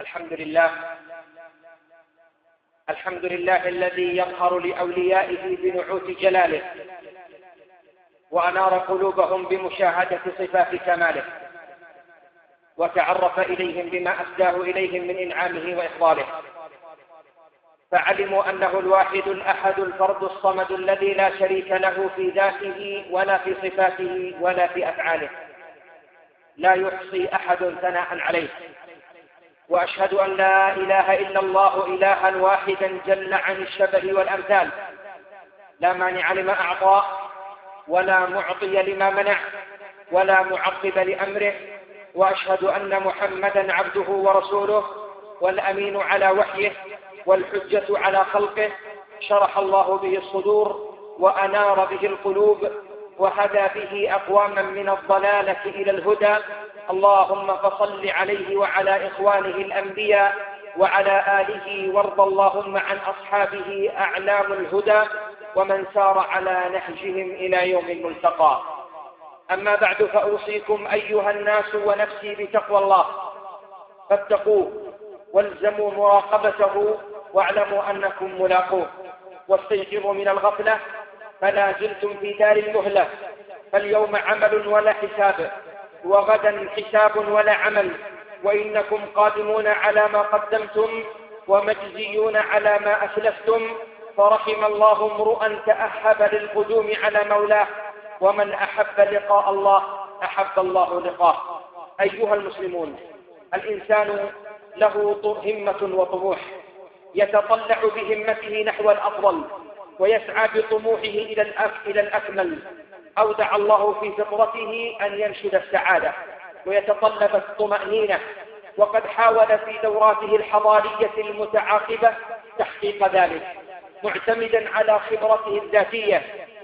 الحمد لله. الحمد لله الذي يظهر لأوليائه بنعوت جلاله وأنار قلوبهم بمشاهدة صفات كماله وتعرف إليهم بما أفداه إليهم من إنعامه وإفضاله. فعلموا أنه الواحد الأحد الفرد الصمد الذي لا شريك له في ذاته ولا في صفاته ولا في أفعاله. لا يحصي أحد ثناء عليه. وأشهد أن لا إله إلا الله إلها واحدا جل عن الشبه والأمثال. لا مانع لما أعطى ولا معطي لما منع ولا معقب لأمره. وأشهد أن محمدا عبده ورسوله والأمين على وحيه والحجة على خلقه. شرح الله به الصدور وأنار به القلوب وهدى به أقواما من الضلالة إلى الهدى. اللهم فصل عليه وعلى إخوانه الأنبياء وعلى آله وارض اللهم عن أصحابه أعلام الهدى ومن سار على نهجهم إلى يوم الملتقى. أما بعد فأوصيكم أيها الناس ونفسي بتقوى الله. فاتقوه والزموا مراقبته واعلموا أنكم ملاقوه. واستيقظوا من الغفلة فلا زلتم في دار المهلة. فاليوم عمل ولا حساب. وغدا حساب ولا عمل وإنكم قادمون على ما قدمتم ومجزيون على ما أسلفتم. فرحم الله امرؤا تأهب للقدوم على مولاه. ومن أحب لقاء الله أحب الله لقاه. أيها المسلمون الإنسان له همة وطموح. يتطلع بهمته نحو الأفضل ويسعى بطموحه إلى الأكمل. أودع الله في فطرته أن ينشد السعادة ويتطلب الطمأنينة وقد حاول في دوراته الحضارية المتعاقبة تحقيق ذلك معتمدا على خبرته الذاتية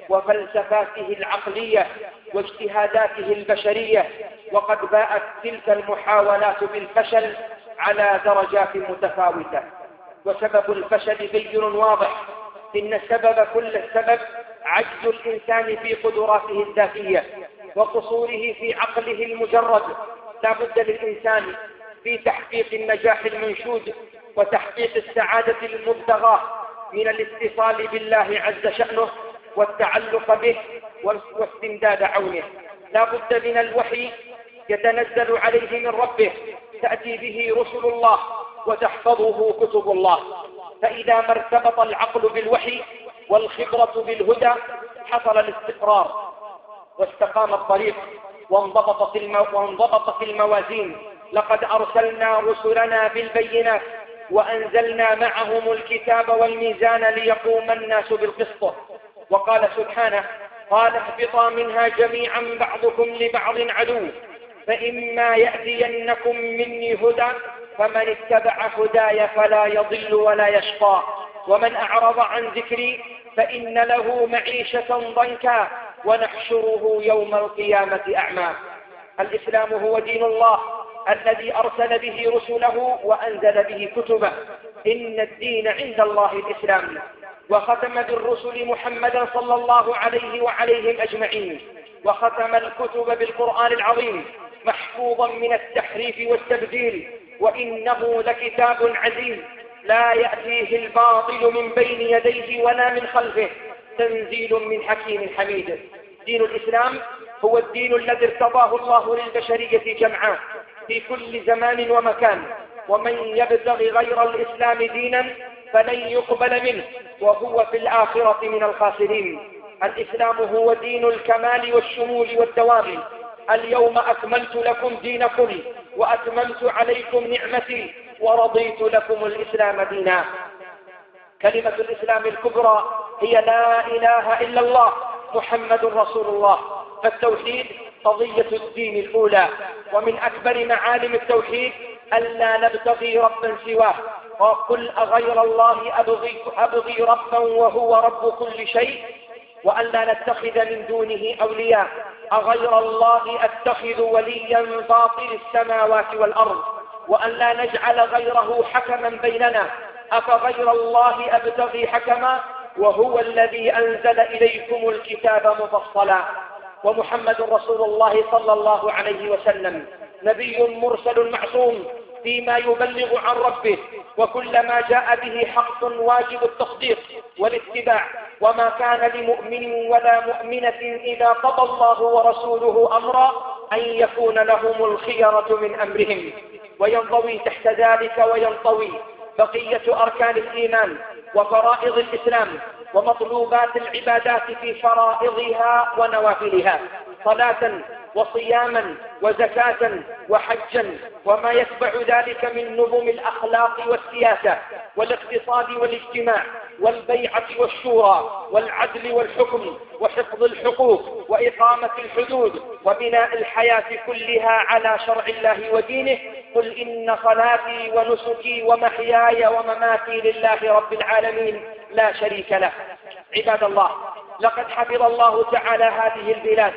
وفلسفاته العقلية واجتهاداته البشرية وقد باءت تلك المحاولات بالفشل على درجات متفاوتة وسبب الفشل بين واضح إن سبب كل السبب عجز الإنسان في قدراته الذاتية وقصوره في عقله المجرد. لا بد للإنسان في تحقيق النجاح المنشود وتحقيق السعادة المبتغاة من الاتصال بالله عز شأنه والتعلق به واستمداد عونه. لا بد من الوحي يتنزل عليه من ربه. تأتي به رسل الله وتحفظه كتب الله. فإذا ما ارتبط العقل بالوحي والخبرة بالهدى حصل الاستقرار واستقام الطريق وانضبطت, المو... وانضبطت الموازين. لقد أرسلنا رسلنا بالبينات وأنزلنا معهم الكتاب والميزان ليقوم الناس بالقسط. وقال سبحانه قال اهبطا منها جميعا بعضكم لبعض عدو فإما يأتينكم مني هدى فمن اتبع هداي فلا يضل ولا يشقى. ومن أعرض عن ذكري فإن له معيشة ضنكا ونحشره يوم القيامة أعمى. الإسلام هو دين الله الذي أرسل به رسله وأنزل به كتبه. إن الدين عند الله الإسلام. وختم بالرسل محمدا صلى الله عليه وعليهم أجمعين. وختم الكتب بالقرآن العظيم محفوظا من التحريف والتبديل وإنه لكتاب عزيز. لا يأتيه الباطل من بين يديه ولا من خلفه. تنزيل من حكيم حميد. دين الإسلام هو الدين الذي ارتضاه الله للبشرية جمعاء في كل زمان ومكان. ومن يبتغي غير الإسلام دينا فلن يقبل منه. وهو في الآخرة من الخاسرين. الإسلام هو دين الكمال والشمول والدوام. اليوم أكملت لكم دينكم وأتممت عليكم نعمتي. ورضيت لكم الإسلام دينا. كلمة الإسلام الكبرى هي لا إله إلا الله محمد رسول الله. فالتوحيد قضية الدين الأولى. ومن أكبر معالم التوحيد ألا نبتغي ربا سواه. وقل أغير الله أبغي, أبغي ربا وهو رب كل شيء. وألا نتخذ من دونه أولياء. أغير الله أتخذ وليا باطل السماوات والأرض. وأن لا نجعل غيره حكما بيننا. أفغير الله أبتغي حكما؟ وهو الذي أنزل إليكم الكتاب مفصلا. ومحمد رسول الله صلى الله عليه وسلم. نبي مرسل معصوم فيما يبلغ عن ربه. وكل ما جاء به حق واجب التصديق والاتباع. وما كان لمؤمن ولا مؤمنة إذا قضى الله ورسوله أمرا أن يكون لهم الخيرة من أمرهم. وينضوي تحت ذلك وينطوي بقية أركان الإيمان وفرائض الإسلام ومطلوبات العبادات في فرائضها ونوافلها صلاة وصياما وزكاة وحجا وما يتبع ذلك من نظم الأخلاق والسياسة والاقتصاد والاجتماع والبيعة والشورى والعدل والحكم وحفظ الحقوق وإقامة الحدود وبناء الحياة كلها على شرع الله ودينه قل إن صلاتي ونسكي ومحياي ومماتي لله رب العالمين لا شريك له. عباد الله لقد حفظ الله تعالى هذه البلاد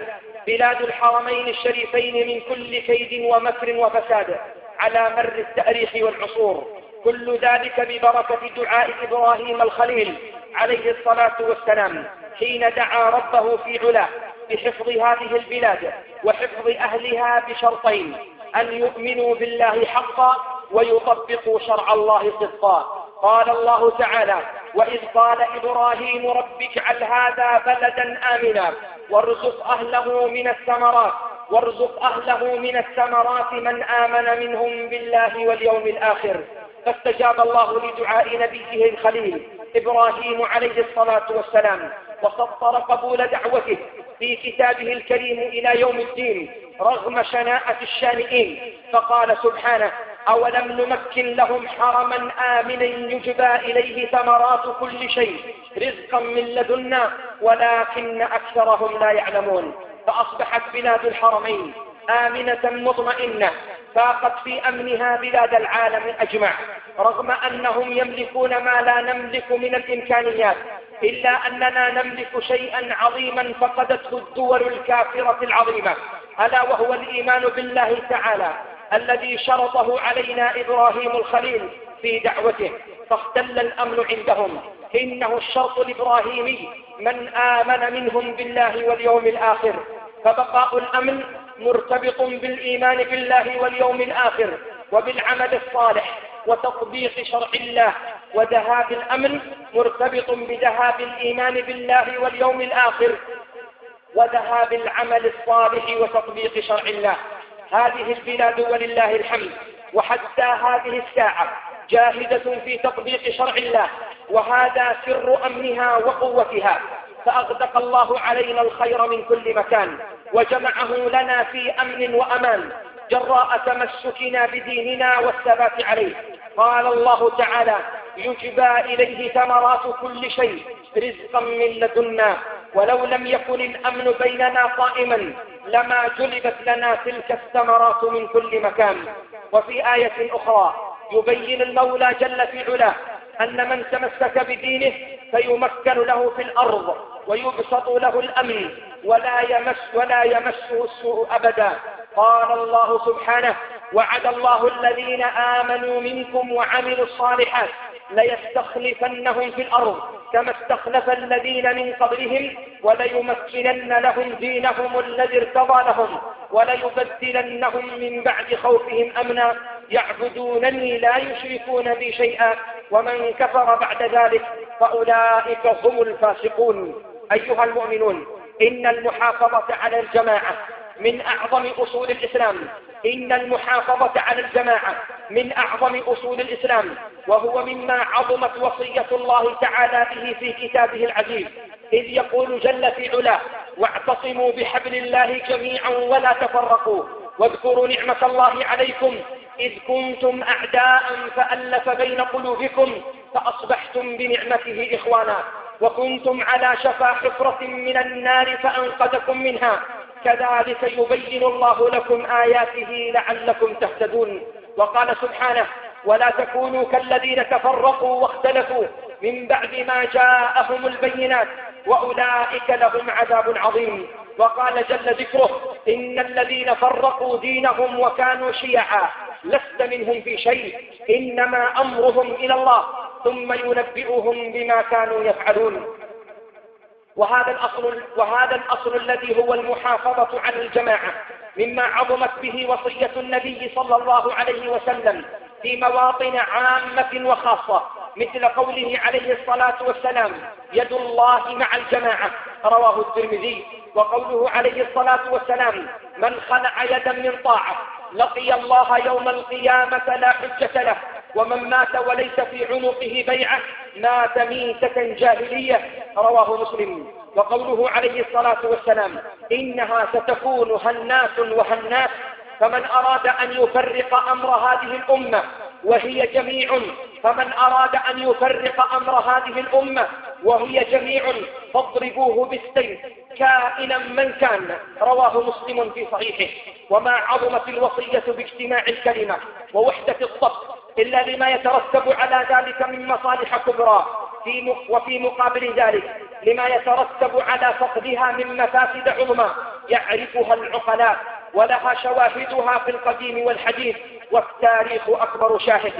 بلاد الحرمين الشريفين من كل كيد ومكر وفساد على مر التأريخ والعصور. كل ذلك ببركة دعاء إبراهيم الخليل عليه الصلاة والسلام حين دعا ربه في علاه بحفظ هذه البلاد وحفظ أهلها بشرطين أن يؤمنوا بالله حقا ويطبقوا شرع الله صدقا. قال الله تعالى وإذ قال إبراهيم رب اجعل هذا بلدا آمنا وارزق أهله من الثمرات وارزق أهله من الثمرات من آمن منهم بالله واليوم الآخر. فاستجاب الله لدعاء نبيه الخليل إبراهيم عليه الصلاة والسلام وسطر قبول دعوته في كتابه الكريم إلى يوم الدين رغم شناعة الشانئين. فقال سبحانه أولم نمكن لهم حرما آمنا يجبى إليه ثمرات كل شيء رزقا من لدنا ولكن أكثرهم لا يعلمون. فأصبحت بلاد الحرمين آمنة مطمئنة فاقت في أمنها بلاد العالم أجمع رغم أنهم يملكون ما لا نملك من الإمكانيات إلا أننا نملك شيئا عظيما فقدته الدول الكافرة العظيمة ألا وهو الإيمان بالله تعالى الذي شرطه علينا إبراهيم الخليل في دعوته فاختل الأمن عندهم إنه الشرط الإبراهيمي من آمن منهم بالله واليوم الآخر فبقاء الأمن مرتبط بالإيمان بالله واليوم الآخر وبالعمل الصالح وتطبيق شرع الله وذهاب الأمن مرتبط بذهاب الإيمان بالله واليوم الآخر وذهاب العمل الصالح وتطبيق شرع الله. هذه البلاد ولله الحمد وحتى هذه الساعة جاهدة في تطبيق شرع الله وهذا سر أمنها وقوتها. فأغدق الله علينا الخير من كل مكان. وجمعه لنا في أمن وأمان جراء تمسكنا بديننا والثبات عليه. قال الله تعالى يجبى إليه ثمرات كل شيء رزقا من لدنا ولو لم يكن الأمن بيننا قائما لما جلبت لنا تلك الثمرات من كل مكان. وفي آية أخرى يبين المولى جل في علاه أن من تمسك بدينه فيمكن له في الأرض ويبسط له الأمن ولا يمس ولا يمسه السوء أبدا. قال الله سبحانه وعد الله الذين آمنوا منكم وعملوا الصالحات ليستخلفنهم في الأرض كما استخلف الذين من قبلهم وليمكنن لهم دينهم الذي ارتضى لهم وليبدلنهم من بعد خوفهم أمنا. يعبدونني لا يشركون بي شيئا ومن كفر بعد ذلك فأولئك هم الفاسقون. أيها المؤمنون إن المحافظة على الجماعة من أعظم أصول الإسلام. إن المحافظة على الجماعة من أعظم أصول الإسلام وهو مما عظمت وصية الله تعالى به في كتابه العزيز إذ يقول جل في علاه واعتصموا بحبل الله جميعا ولا تفرقوا واذكروا نعمة الله عليكم إذ كنتم أعداء فألف بين قلوبكم فأصبحتم بنعمته إخوانا وكنتم على شفا حفرة من النار فأنقذكم منها كذلك يبين الله لكم آياته لعلكم تهتدون. وقال سبحانه ولا تكونوا كالذين تفرقوا واختلفوا من بعد ما جاءهم البينات وأولئك لهم عذاب عظيم. وقال جل ذكره إن الذين فرقوا دينهم وكانوا شيعا لست منهم في شيء إنما أمرهم إلى الله ثم ينبئهم بما كانوا يفعلون. وهذا الأصل, وهذا الأصل الذي هو المحافظة على الجماعة. مما عظمت به وصية النبي صلى الله عليه وسلم في مواطن عامة وخاصة مثل قوله عليه الصلاة والسلام يد الله مع الجماعة رواه الترمذي وقوله عليه الصلاة والسلام من خلع يدا من طاعة لقي الله يوم القيامة لا حجة له ومن مات وليس في عنقه بيعة مات ميتة جاهلية. رواه مسلم. وقوله عليه الصلاة والسلام إنها ستكون هناس وهناس فمن أراد أن يفرق أمر هذه الأمة وهي جميع فمن أراد أن يفرق أمر هذه الأمة وهي جميع فاضربوه بالسيف كائنا من كان. رواه مسلم في صحيحه. وما عظمت الوصية باجتماع الكلمة ووحدة الصف إلا لما يترتب على ذلك من مصالح كبرى في وفي مقابل ذلك لما يترتب على فقدها من مفاسد عظمى يعرفها العقلاء ولها شواهدها في القديم والحديث والتاريخ أكبر شاهد.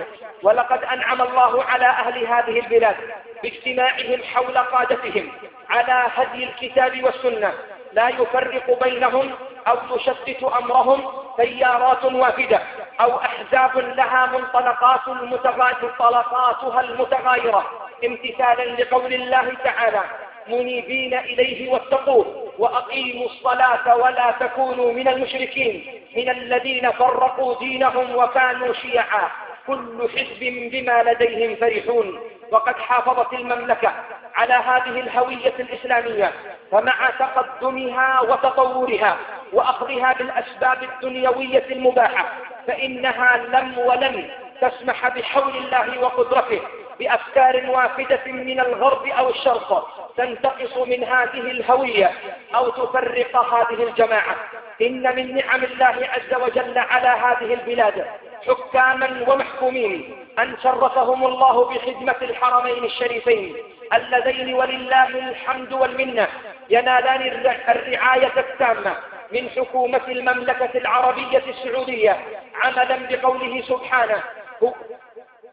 ولقد أنعم الله على أهل هذه البلاد باجتماعهم حول قادتهم على هدي الكتاب والسنة. لا يفرق بينهم أو يشتت أمرهم تيارات وافدة. أو أحزاب لها منطلقات منطلقاتها المتغايرة. امتثالا لقول الله تعالى منيبين إليه واتقوه وأقيموا الصلاة ولا تكونوا من المشركين. من الذين فرقوا دينهم وكانوا شيعا. كل حزب بما لديهم فرحون. وقد حافظت المملكة على هذه الهوية الإسلامية. فمع تقدمها وتطورها وأخذها بالأسباب الدنيوية المباحة فإنها لم ولن تسمح بحول الله وقدرته بأفكار وافدة من الغرب أو الشرق تنتقص من هذه الهوية أو تفرق هذه الجماعة. إن من نعم الله عز وجل على هذه البلاد حكاما ومحكومين أن شرفهم الله بخدمة الحرمين الشريفين اللذين ولله الحمد والمنة ينالان الرعاية التامة من حكومة المملكة العربية السعودية عملا بقوله سبحانه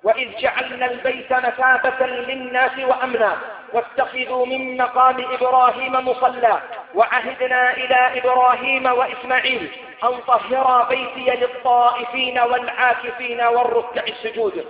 وإذ جعلنا البيت مثابة للناس وأمنا واتخذوا من مقام إبراهيم مصلى وعهدنا إلى إبراهيم وإسماعيل أن طهرا بيتي للطائفين والعاكفين والركع السجود.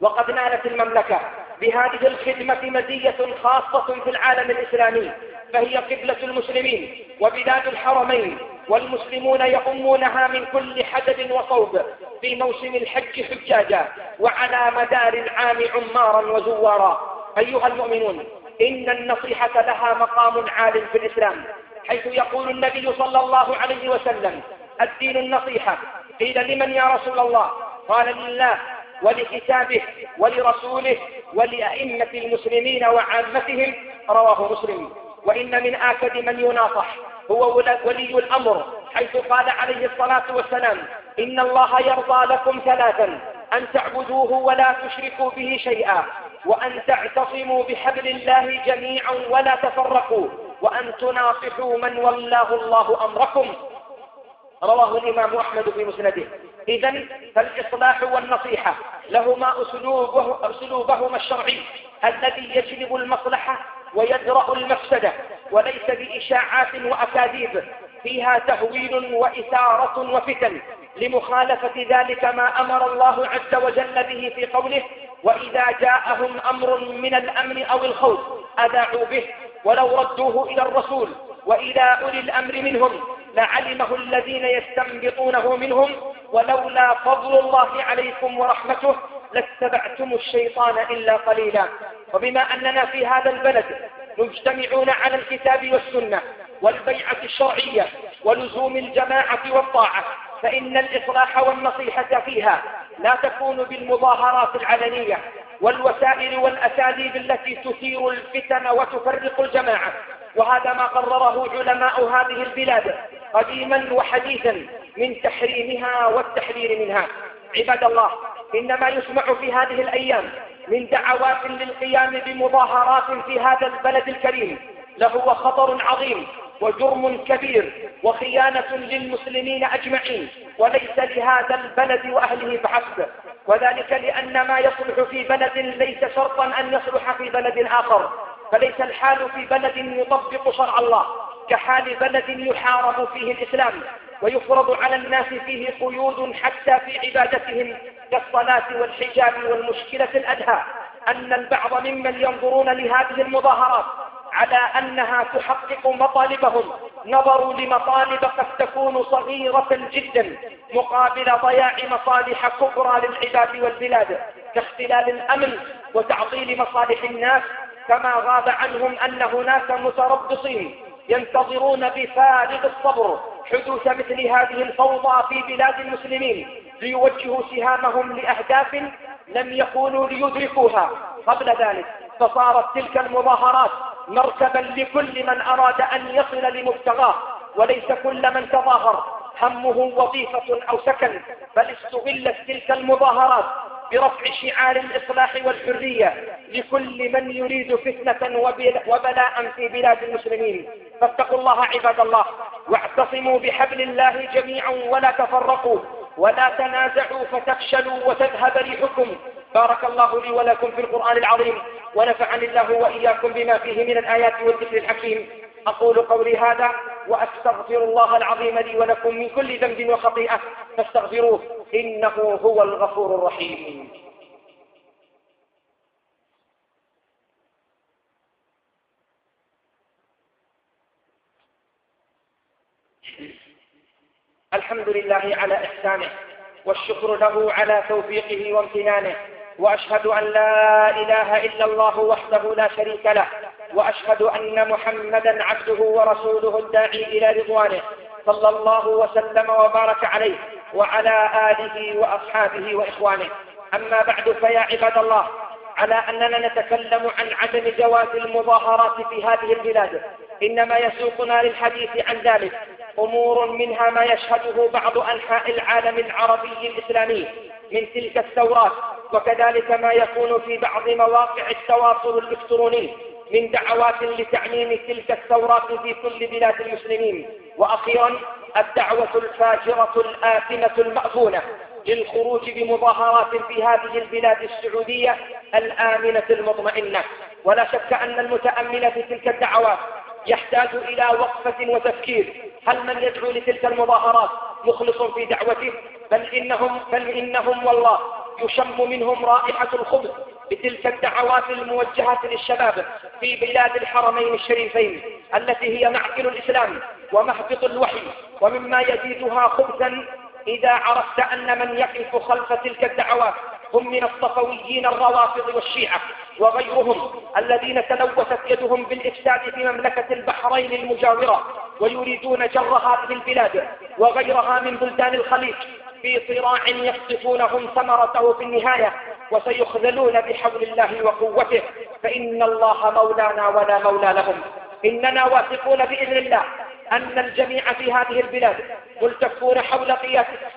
وقد نالت المملكة بهذه الخدمة مزية خاصة في العالم الإسلامي فهي قبلة المسلمين وبلاد الحرمين والمسلمون يؤمونها من كل حدب وصوب في موسم الحج حجاجا وعلى مدار العام عمارا وزوارا. أيها المؤمنون إن النصيحة لها مقام عال في الإسلام حيث يقول النبي صلى الله عليه وسلم الدين النصيحة. قيل لمن يا رسول الله؟ قال لله. ولكتابه ولرسوله ولأئمة المسلمين وعامتهم رواه مسلم. وإن من آكد من يناصح هو ولي الأمر حيث قال عليه الصلاة والسلام إن الله يرضى لكم ثلاثا أن تعبدوه ولا تشركوا به شيئا وأن تعتصموا بحبل الله جميعا ولا تفرقوا وأن تناصحوا من ولاه الله أمركم رواه الإمام أحمد في مسنده. إذا فالإصلاح والنصيحة لهما أسلوبه أسلوبهما الشرعي. الذي يجلب المصلحة ويدرأ المفسدة وليس بإشاعات وأكاذيب. فيها تهويل وإثارة وفتن لمخالفة ذلك ما أمر الله عز وجل به في قوله وإذا جاءهم أمر من الأمن أو الخوف أذاعوا به ولو ردوه إلى الرسول وإلى أولي الأمر منهم. لعلمه الذين يستنبطونه منهم ولولا فضل الله عليكم ورحمته لاتبعتم الشيطان إلا قليلا. وبما أننا في هذا البلد مجتمعون على الكتاب والسنة والبيعة الشرعية ولزوم الجماعة والطاعة فإن الإصلاح والنصيحة فيها لا تكون بالمظاهرات العلنية والوسائل والأساليب التي تثير الفتن وتفرق الجماعة. وهذا ما قرره علماء هذه البلاد قديما وحديثا من تحريمها والتحذير منها. عباد الله إنما يسمع في هذه الأيام من دعوات للقيام بمظاهرات في هذا البلد الكريم. لهو خطر عظيم وجرم كبير وخيانة للمسلمين أجمعين وليس لهذا البلد وأهله بحسب وذلك لأن ما يصلح في بلد ليس شرطا أن يصلح في بلد آخر فليس الحال في بلد يطبق شرع الله. كحال بلد يحارب فيه الإسلام ويفرض على الناس فيه قيود حتى في عبادتهم كالصلاة والحجاب والمشكلة الأدهى. أن البعض ممن ينظرون لهذه المظاهرات على أنها تحقق مطالبهم نظروا لمطالب قد تكون صغيرة جدا مقابل ضياع مصالح كبرى للعباد والبلاد كاختلال الأمن وتعطيل مصالح الناس كما غاب عنهم أن هناك متربصين ينتظرون بفارغ الصبر حدوث مثل هذه الفوضى في بلاد المسلمين ليوجهوا سهامهم لأهداف لم يكونوا ليدركوها. قبل ذلك فصارت تلك المظاهرات مركبا لكل من أراد أن يصل لمبتغاه وليس كل من تظاهر. همه وظيفة أو سكن بل استغلت تلك المظاهرات برفع شعار الإصلاح والحرية لكل من يريد فتنة وبلاء في بلاد المسلمين. فاتقوا الله عباد الله واعتصموا بحبل الله جميعا ولا تفرقوا ولا تنازعوا فتفشلوا وتذهب ريحكم. بارك الله لي ولكم في القرآن العظيم ونفعني الله وإياكم بما فيه من الآيات والذكر الحكيم. أقول قولي هذا وأستغفر الله العظيم لي ولكم من كل ذنب وخطيئة فاستغفروه إنه هو الغفور الرحيم. الحمد لله على إحسانه والشكر له على توفيقه وامتنانه وأشهد أن لا إله إلا الله وحده لا شريك له وأشهد أن محمدا عبده ورسوله الداعي إلى رضوانه صلى الله وسلم وبارك عليه وعلى آله وأصحابه وإخوانه. أما بعد فيا عباد الله على أننا نتكلم عن عدم جواز المظاهرات في هذه البلاد. إنما يسوقنا للحديث عن ذلك أمور منها ما يشهده بعض أنحاء العالم العربي الإسلامي من تلك الثورات وكذلك ما يكون في بعض مواقع التواصل الإلكتروني. من دعوات لتعميم تلك الثورات في كل بلاد المسلمين. وأخيرا الدعوة الفاجرة الآثمة المأذونة للخروج بمظاهرات في هذه البلاد السعودية الآمنة المطمئنة. ولا شك أن المتأمل في تلك الدعوات يحتاج إلى وقفة وتفكير. هل من يدعو لتلك المظاهرات مخلص في دعوته؟ بل إنهم, بل إنهم والله يشم منهم رائحة الخبز. بتلك الدعوات الموجهة للشباب في بلاد الحرمين الشريفين التي هي معقل الإسلام ومهبط الوحي ومما يزيدها خبزا إذا عرفت أن من يقف خلف تلك الدعوات هم من الصفويين الروافض والشيعة وغيرهم الذين تلوثت يدهم بالإفساد في مملكة البحرين المجاورة ويريدون جر هذه البلاد وغيرها من بلدان الخليج في صراع يخطفونهم ثمرته في النهاية وسيخذلون بحول الله وقوته. فإن الله مولانا ولا مولى لهم. إننا واثقون بإذن الله أن الجميع في هذه البلاد ملتفون حول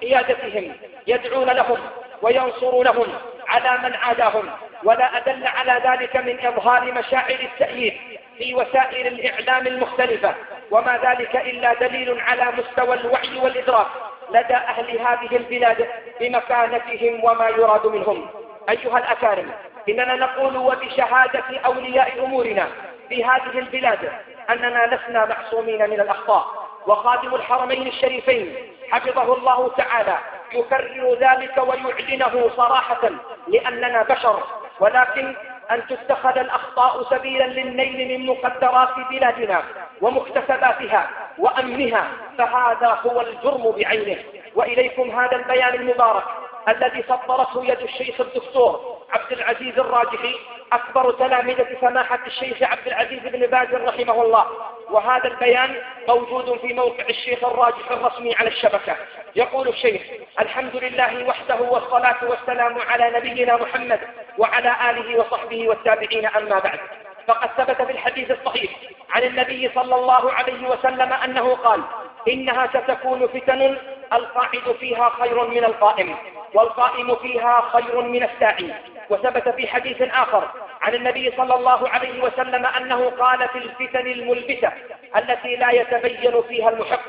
قيادتهم يدعون لهم وينصرونهم على من عاداهم. ولا أدل على ذلك من إظهار مشاعر التأييد في وسائل الإعلام المختلفة. وما ذلك إلا دليل على مستوى الوعي والإدراك لدى أهل هذه البلاد بمكانتهم وما يراد منهم. أيها الأكارم إننا نقول وبشهادة أولياء أمورنا في هذه البلاد أننا لسنا معصومين من الأخطاء. وخادم الحرمين الشريفين حفظه الله تعالى يكرر ذلك ويعلنه صراحة لأننا بشر. ولكن أن تتخذ الأخطاء سبيلا للنيل من مقدرات بلادنا ومكتسباتها وأمنها فهذا هو الجرم بعينه. وإليكم هذا البيان المبارك. الذي صدرته يد الشيخ الدكتور عبد العزيز الراجحي أكبر تلامذة سماحة الشيخ عبد العزيز بن باز رحمه الله. وهذا البيان موجود في موقع الشيخ الراجح الرسمي على الشبكة. يقول الشيخ الحمد لله وحده والصلاة والسلام على نبينا محمد وعلى آله وصحبه والتابعين أما بعد. فقد ثبت في الحديث الصحيح عن النبي صلى الله عليه وسلم أنه قال إنها ستكون فتن القاعد فيها خير من القائم والقائم فيها خير من الساعي. وثبت في حديث آخر عن النبي صلى الله عليه وسلم أنه قال في الفتن الملبسة التي لا يتبين فيها المحق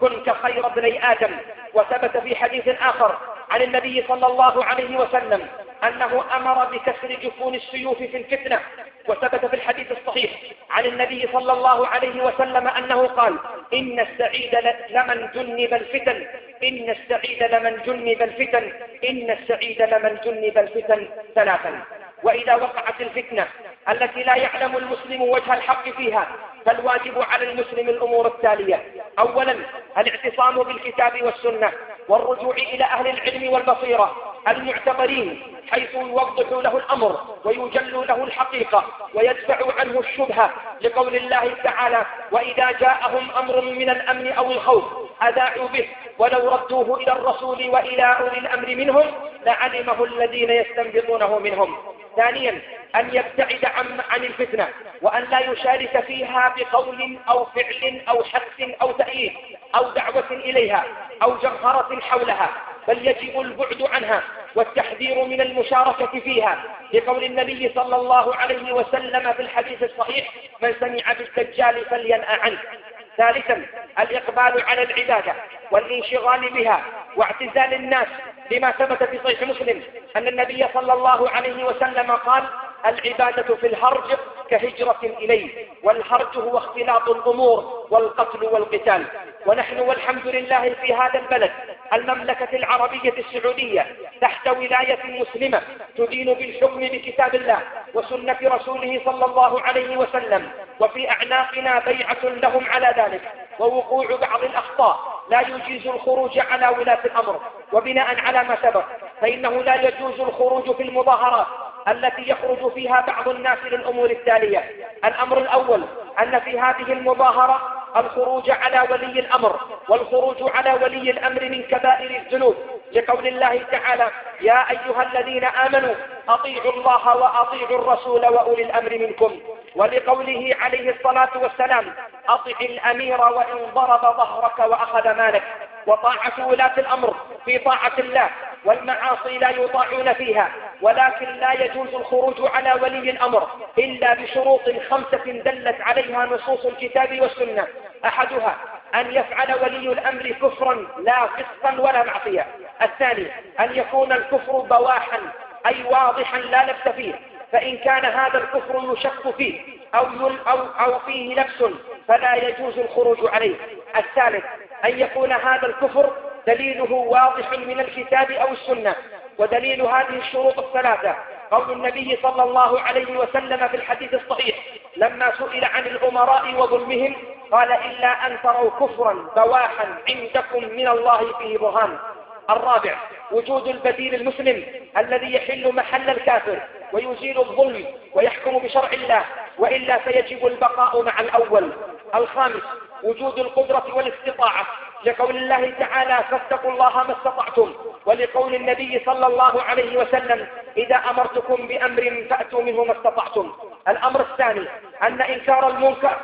كن كخير ابني آدم وثبت في حديث آخر عن النبي صلى الله عليه وسلم أنه أمر بكسر جفون السيوف في الفتنة وثبت في الحديث الصحيح عن النبي صلى الله عليه وسلم أنه قال إن السعيد لمن جنب الفتن إن السعيد لمن جنب الفتن إن السعيد لمن جنب الفتن ثلاثا. وإذا وقعت الفتنة التي لا يعلم المسلم وجه الحق فيها فالواجب على المسلم الأمور التالية. أولا الاعتصام بالكتاب والسنة والرجوع إلى أهل العلم والبصيرة. المعتبرين حيث يوضح له الأمر ويجل له الحقيقة ويدفع عنه الشبهة لقول الله تعالى وإذا جاءهم أمر من الأمن أو الخوف أذاعوا به ولو ردوه إلى الرسول وإلى أولي الأمر منهم لعلمه الذين يستنبطونه منهم. ثانيا أن يبتعد عن, عن الفتنة وأن لا يشارك فيها بقول أو فعل أو حث أو تأييد أو دعوة إليها أو جرهرة حولها بل يجب البعد عنها والتحذير من المشاركة فيها. لقول النبي صلى الله عليه وسلم في الحديث الصحيح من سمع بالدجال فلينأ عنه. ثالثا الإقبال على العبادة والانشغال بها واعتزال الناس لما ثبت في صحيح مسلم أن النبي صلى الله عليه وسلم قال العبادة في الهرج كهجرة إليه والهرج هو اختلاط الأمور والقتل والقتال. ونحن والحمد لله في هذا البلد المملكة العربية السعودية تحت ولاية مسلمة تدين بالحكم بكتاب الله وسنة رسوله صلى الله عليه وسلم وفي أعناقنا بيعة لهم على ذلك ووقوع بعض الأخطاء. لا يجيز الخروج على ولاة الأمر وبناء على ما سبق فإنه لا يجوز الخروج في المظاهرات التي يخرج فيها بعض الناس للأمور التالية. الأمر الأول أن في هذه المظاهرة الخروج على ولي الأمر والخروج على ولي الأمر من كبائر الذنوب لقول الله تعالى يا أيها الذين آمنوا أطيعوا الله وأطيعوا الرسول وأولي الأمر منكم ولقوله عليه الصلاة والسلام أطع الأمير وإن ضرب ظهرك وأخذ مالك وطاعة ولاة الأمر في طاعة الله والمعاصي لا يطاعون فيها ولكن لا يجوز الخروج على ولي الأمر إلا بشروط خمسة دلت عليها نصوص الكتاب والسنة. أحدها أن يفعل ولي الأمر كفرا لا فسقا ولا معصية. الثاني أن يكون الكفر بواحا أي واضحا لا لبس فيه. فإن كان هذا الكفر يشك فيه أو, أو, أو فيه لبس فلا يجوز الخروج عليه. الثالث أن يكون هذا الكفر دليله واضح من الكتاب أو السنة ودليل هذه الشروط الثلاثة. قول النبي صلى الله عليه وسلم في الحديث الصحيح لما سئل عن الأمراء وظلمهم قال إلا أن تروا كفرا بواحا عندكم من الله فيه برهان. الرابع وجود البديل المسلم الذي يحل محل الكافر ويزيل الظلم ويحكم بشرع الله وإلا سيجب البقاء مع الأول. الخامس وجود القدرة والاستطاعة. لقول الله تعالى فاتقوا الله ما استطعتم. ولقول النبي صلى الله عليه وسلم إذا أمرتكم بأمر فأتوا منه ما استطعتم. الأمر الثاني أن إنكار المنكر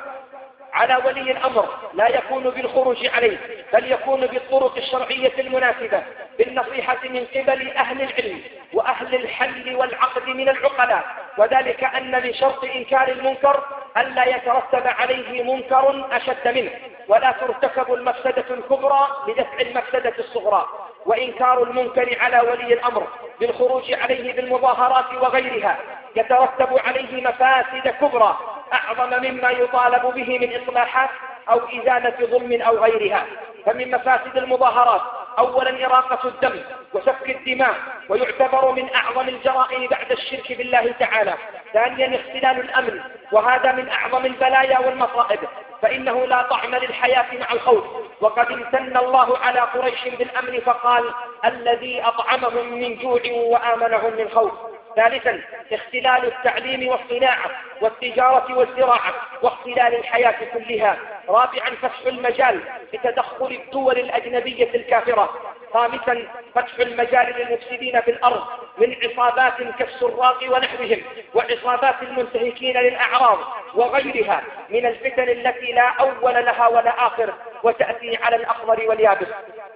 على ولي الأمر لا يكون بالخروج عليه بل يكون بالطرق الشرعية المناسبة بالنصيحة من قبل أهل العلم وأهل الحل والعقد من العقلاء. وذلك أن من شرط إنكار المنكر ألا يترتب عليه منكر أشد منه ولا ترتكب المفسدة الكبرى لدفع المفسدة الصغرى وإنكار المنكر على ولي الأمر بالخروج عليه بالمظاهرات وغيرها يترتب عليه مفاسد كبرى أعظم مما يطالب به من إصلاحات أو إزالة ظلم أو غيرها. فمن مفاسد المظاهرات أولا إراقة الدم وسفك الدماء ويعتبر من أعظم الجرائم بعد الشرك بالله تعالى. ثانيا اختلال الأمن وهذا من أعظم البلايا والمصائب. فإنه لا طعم للحياة مع الخوف. وقد امتن الله على قريش بالأمن فقال الذي أطعمهم من جوع وآمنهم من خوف. ثالثا اختلال التعليم والصناعة والتجارة والزراعة واختلال الحياة كلها. رابعا فتح المجال لتدخل الدول الأجنبية الكافرة. خامسا فتح المجال للمفسدين في الأرض من عصابات كالسراق ونحوهم وعصابات المنتهكين للأعراض وغيرها من الفتن التي لا أول لها ولا آخر وتأتي على الأخضر واليابس.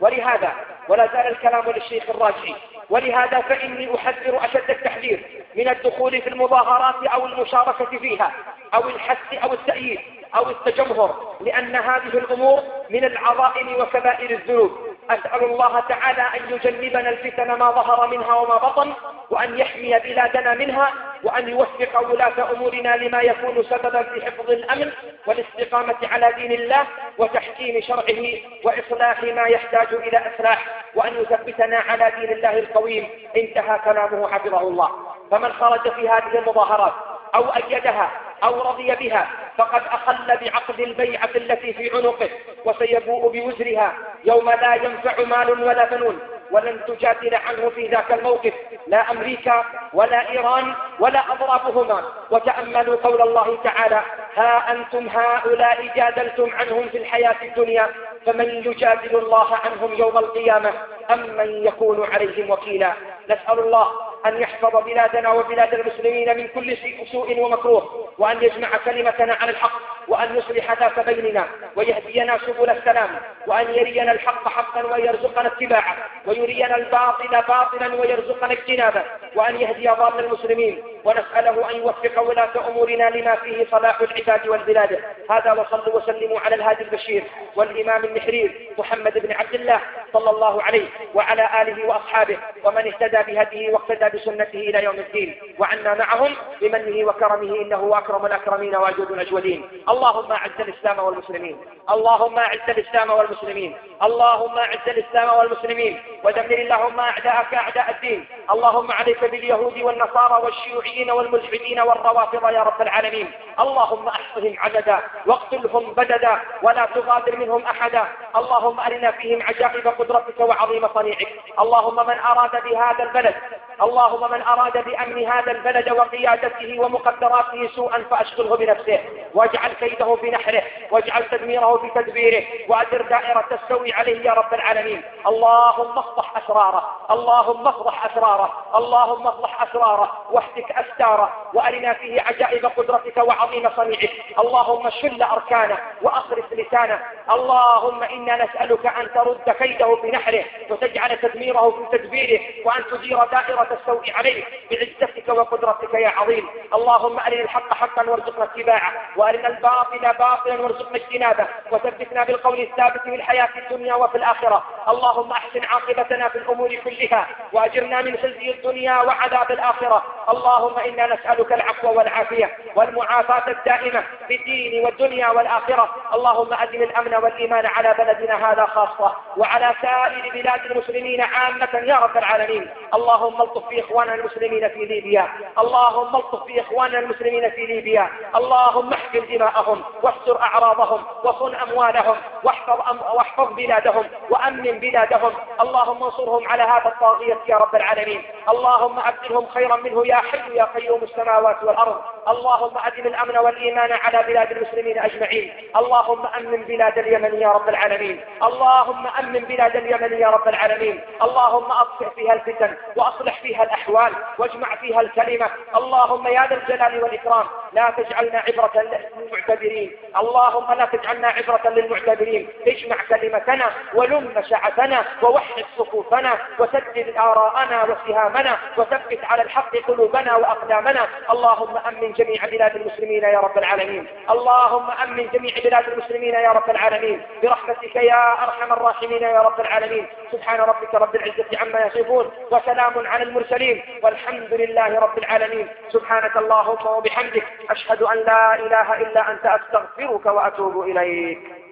ولهذا ولا زال الكلام للشيخ الراجعي ولهذا فإني أحذر أشد التحذير من الدخول في المظاهرات أو المشاركة فيها أو الحث أو التأييد أو التجمهر لأن هذه الأمور من العظائم وكبائر الذنوب. أسأل الله تعالى أن يجنبنا الفتن ما ظهر منها وما بطن وأن يحمي بلادنا منها وأن يوفق ولاة أمورنا لما يكون سببا في حفظ الأمن والاستقامة على دين الله وتحكيم شرعه وإصلاح ما يحتاج إلى إصلاح وأن يثبتنا على دين الله القويم. انتهى كلامه حفظه الله. فمن خرج في هذه المظاهرات أو أيدها أو رضي بها فقد أخل بعقد البيعة التي في عنقه وسيبوء بوزرها يوم لا ينفع مال ولا بنون ولن تجادل عنه في ذاك الموقف لا أمريكا ولا إيران ولا أضرابهما. وتأملوا قول الله تعالى ها أنتم هؤلاء جادلتم عنهم في الحياة الدنيا فمن يجادل الله عنهم يوم القيامة أم من يكون عليهم وكيلا؟ نسأل الله أن يحفظ بلادنا وبلاد المسلمين من كل سوء ومكروه وأن يجمع كلمتنا على الحق وأن يصلح ذات بيننا ويهدينا سبل السلام وأن يرينا الحق حقا ويرزقنا اتباعه ويرينا الباطل باطلا ويرزقنا اجتنابه وأن يهدي ضال المسلمين. ونسأله أن يوفق ولاة أمورنا لما فيه صلاح العباد والبلاد هذا وصلوا وسلموا على الهادي البشير والإمام المحرير محمد بن عبد الله صلى الله عليه وعلى آله وأصحابه ومن اهتدى بهديه واقتدى بسنته إلى يوم الدين وعنا معهم بمنه وكرمه إنه أكرم الأكرمين وأجود الأجودين. اللهم أعز الإسلام والمسلمين. اللهم أعز الإسلام والمسلمين. اللهم أعز الإسلام والمسلمين. ودمر اللهم أعداءك أعداء الدين. اللهم عليك باليهود والنصارى والشيوعيين والملحدين والروافض يا رب العالمين. اللهم أحصهم عددا واقتلهم بددا ولا تغادر منهم أحدا. اللهم أرنا فيهم عجائب قدرتك وعظيم صنيعك. اللهم من أراد بهذا البلد اللهم من أراد بأمن هذا البلد وقيادته ومقدراته سوءا فأشغله بنفسه. واجعل كيده في نحره واجعل تدميره في تدبيره وأدر دائرة السوء عليه يا رب العالمين. اللهم اصلح أسراره اللهم اصلح أسراره اللهم اصلح أسراره واحتك أستاره وأرنا فيه عجائب قدرتك وعظيم صنيعك. اللهم شل أركانه وأصرف لسانه. اللهم إنا نسألك أن ترد كيده في نحره وتجعل تدميره في تدبيره وأن تدير دائرة السوء عليه بعزتك وقدرتك يا عظيم. اللهم أرنا الحق حقا وارزقنا اتباعه وأرنا الباطل باطلا وارزقنا اجتنابه وثبتنا بالقول الثابت في الحياة الدنيا وفي الآخرة. اللهم أحسن عاقبتنا في الأمور كلها وأجرنا من خزي الدنيا وعذاب الآخرة. اللهم إنا نسألك العفو والعافية والمعافاة الدائمة في الدين والدنيا والآخرة. اللهم أدم الأمن والإيمان على بلدنا هذا خاصة وعلى سائر بلاد المسلمين عامة يا رب العالمين. اللهم ألطف في إخواننا المسلمين في ليبيا. اللهم ألطف في إخواننا المسلمين في ليبيا. اللهم احفظ دماءهم واستر أعراضهم وصن أموالهم واحفظ, أم واحفظ بلادهم وأمن بلادهم. اللهم انصرهم على هذا الطاغية يا رب العالمين. اللهم أبدلهم خيرا منه يا حي يا قيوم السماوات والأرض. اللهم أدم الأمن والإيمان على بلاد المسلمين أجمعين. اللهم أمن بلاد اليمن يا رب العالمين. اللهم أمن بلاد اليمن يا رب العالمين. اللهم أطفئ فيها الفتن وأصلح فيها الأحوال واجمع فيها الكلمة. اللهم يا ذا الجلال والإكرام لا تجعلنا عبرة للمعتبرين. اللهم لا تجعلنا عبرة للمعتبرين. اجمع كلمتنا ولم شعثنا ووحد صفوفنا وسدد آراءنا وسهامنا وثبت على الحق قلوبنا وأقدامنا. اللهم أمن جميع بلاد المسلمين يا رب العالمين. اللهم أمن جميع بلاد المسلمين يا رب العالمين. برحمتك يا أرحم الراحمين يا رب العالمين. سبحان ربك رب العزة عما يصفون وسلام على المرسلين. والحمد لله رب العالمين. سبحانك اللهم وبحمدك. أشهد أن لا إله إلا أنت أستغفرك وأتوب إليك.